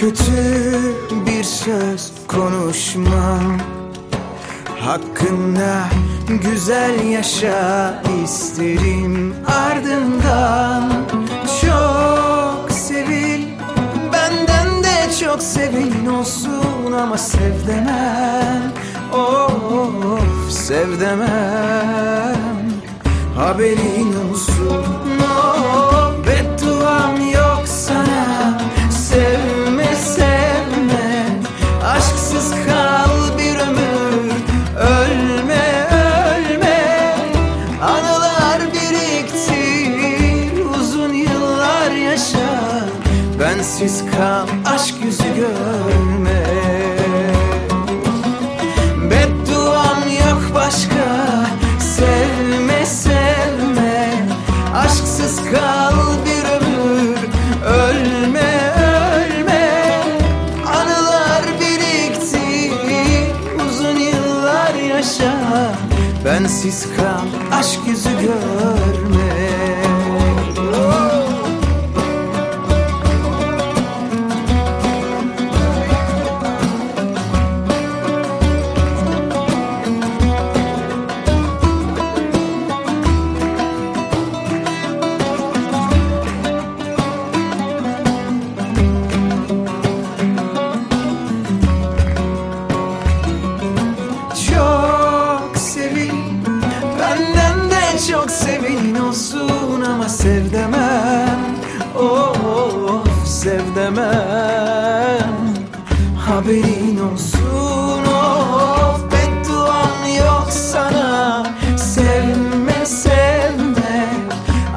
Kötü bir söz konuşmam. Hakkında güzel yaşa isterim. Ardından Çok sevil benden de çok sevin olsun ama sev demem. Of sev demem. Haberin olsun Aşksız kal bir ömür. Ölme ölme. Anılar biriktir uzun yıllar yaşa. Bensiz kal aşk yüzü görme. Bedduam yok başka. Sevme sevme. Aşksız kal yaşa. Bensiz kal aşk yüzü görme Benden de çok sevin olsun ama sev demem Of sev demem Haberin olsun of Bedduam yok sana. Sevme sevme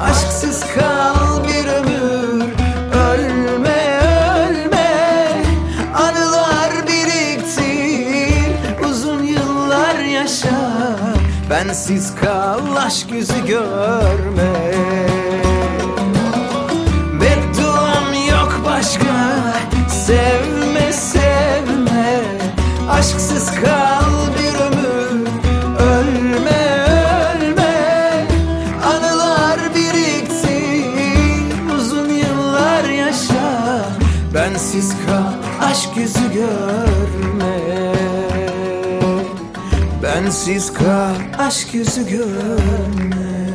Aşksız kal bir ömür. Ölme ölme Anılar biriktir. Uzun yıllar yaşa Bensiz kal aşk yüzü görme. Bedduam yok başka Sevme sevme. Aşksız kal bir ömür Ölme ölme. Anılar biriktir Uzun yıllar yaşa. Bensiz kal aşk yüzü görme Bensiz kal aşk yüzü görme